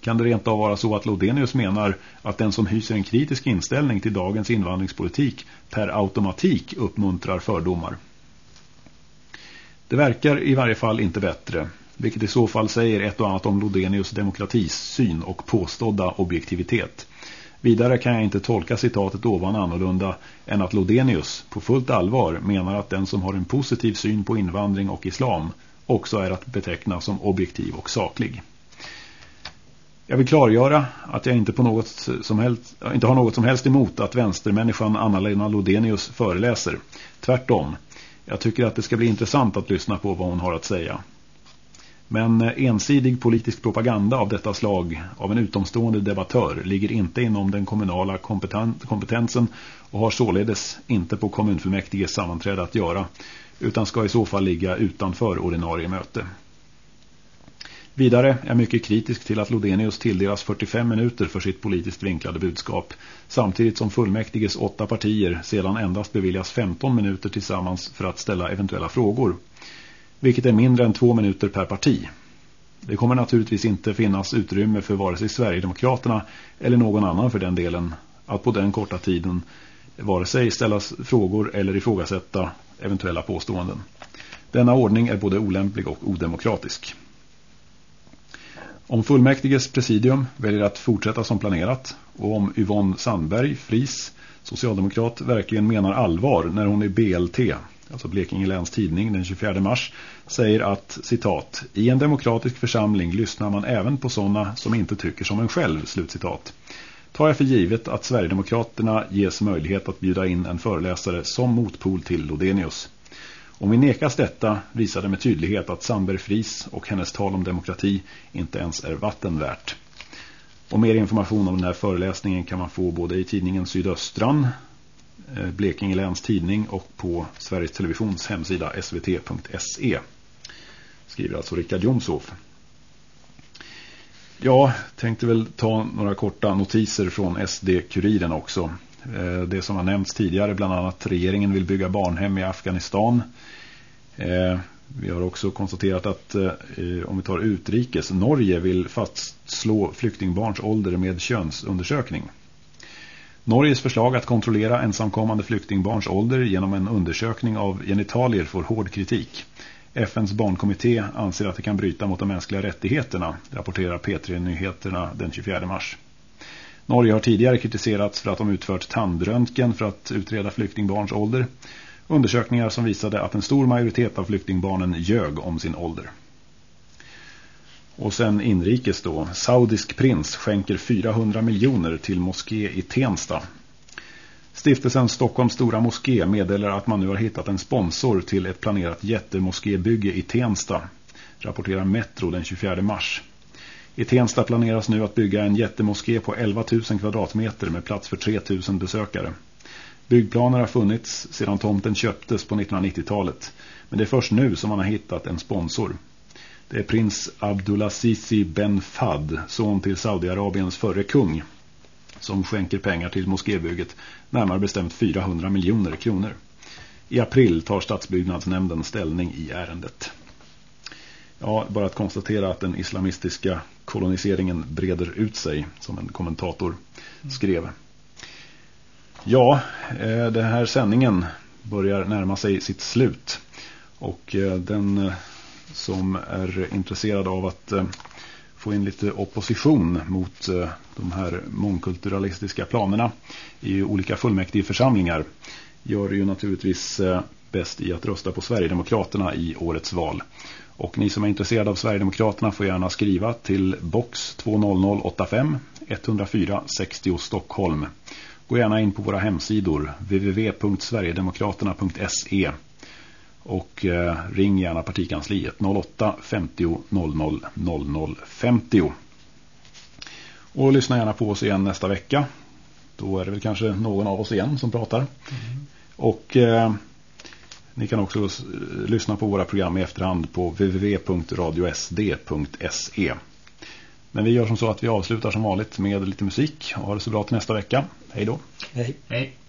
Kan det rent av vara så att Lodenius menar att den som hyser en kritisk inställning till dagens invandringspolitik per automatik uppmuntrar fördomar? Det verkar i varje fall inte bättre vilket i så fall säger ett och annat om Lodenius demokratisyn och påstådda objektivitet. Vidare kan jag inte tolka citatet ovan annorlunda än att Lodenius på fullt allvar menar att den som har en positiv syn på invandring och islam också är att beteckna som objektiv och saklig. Jag vill klargöra att jag inte, på något som helst, inte har något som helst emot att vänstermänniskan Anna-Lena Lodenius föreläser. Tvärtom. Jag tycker att det ska bli intressant att lyssna på vad hon har att säga. Men eh, ensidig politisk propaganda av detta slag av en utomstående debattör ligger inte inom den kommunala kompetensen och har således inte på kommunfullmäktiges sammanträde att göra utan ska i så fall ligga utanför ordinarie möte. Vidare är jag mycket kritisk till att Lodenius tilldelas 45 minuter för sitt politiskt vinklade budskap samtidigt som fullmäktiges åtta partier sedan endast beviljas 15 minuter tillsammans för att ställa eventuella frågor vilket är mindre än två minuter per parti. Det kommer naturligtvis inte finnas utrymme för vare sig Sverigedemokraterna eller någon annan för den delen att på den korta tiden vare sig ställa frågor eller ifrågasätta eventuella påståenden. Denna ordning är både olämplig och odemokratisk. Om fullmäktiges presidium väljer att fortsätta som planerat och om Yvonne Sandberg, Fris, socialdemokrat, verkligen menar allvar när hon i BLT alltså Blekinge läns tidning den 24 mars, säger att, citat, i en demokratisk församling lyssnar man även på sådana som inte tycker som en själv, slutcitat. Tar jag för givet att Sverigedemokraterna ges möjlighet att bjuda in en föreläsare som motpol till Lodenius. Om vi nekas detta visar det med tydlighet att Sandberg Fris och hennes tal om demokrati inte ens är vatten värt. Och mer information om den här föreläsningen kan man få både i tidningen Sydöstran eh, Blekinge läns tidning och på Sveriges Televisions hemsida svt.se. Skriver alltså Richard Jomshoff. Ja, tänkte väl ta några korta notiser från SD-kuriren också. Eh, det som har nämnts tidigare, bland annat regeringen vill bygga barnhem i Afghanistan. Eh, vi har också konstaterat att eh, om vi tar utrikes, Norge vill fastslå flyktingbarns ålder med könsundersökning. Norges förslag att kontrollera ensamkommande flyktingbarns ålder genom en undersökning av genitalier får hård kritik. FNs barnkommitté anser att det kan bryta mot de mänskliga rättigheterna, rapporterar P3-nyheterna den 24 mars. Norge har tidigare kritiserats för att de utfört tandröntgen för att utreda flyktingbarns ålder. Undersökningar som visade att en stor majoritet av flyktingbarnen ljög om sin ålder. Och sen inrikes då. Saudisk prins skänker 400 miljoner till moské i Tensta. Stiftelsen Stockholms stora moské meddelar att man nu har hittat en sponsor till ett planerat jättemoskébygge i Tensta, rapporterar Metro den 24 mars. I Tensta planeras nu att bygga en jättemoské på 11 000 kvadratmeter med plats för 3 000 besökare. Byggplaner har funnits sedan tomten köptes på 1990-talet, men det är först nu som man har hittat en sponsor. Det är prins Abdulazizi Ben Fad, son till Saudiarabiens förre kung, som skänker pengar till moskébygget, närmare bestämt 400 miljoner kronor. I april tar stadsbyggnadsnämnden ställning i ärendet. Ja, bara att konstatera att den islamistiska koloniseringen breder ut sig, som en kommentator skrev. Ja, eh, den här sändningen börjar närma sig sitt slut. Och eh, den eh, som är intresserad av att få in lite opposition mot de här mångkulturalistiska planerna i olika fullmäktigeförsamlingar gör ju naturligtvis bäst i att rösta på Sverigedemokraterna i årets val. Och ni som är intresserade av Sverigedemokraterna får gärna skriva till box 20085 104 60 Stockholm. Gå gärna in på våra hemsidor www.sverigedemokraterna.se och eh, ring gärna partikansliet 08 50 00 00 50. Och lyssna gärna på oss igen nästa vecka. Då är det väl kanske någon av oss igen som pratar. Mm. Och eh, ni kan också lyssna på våra program i efterhand på www.radiosd.se. Men vi gör som så att vi avslutar som vanligt med lite musik. Och ha det så bra till nästa vecka. Hej då. Hej. Hej.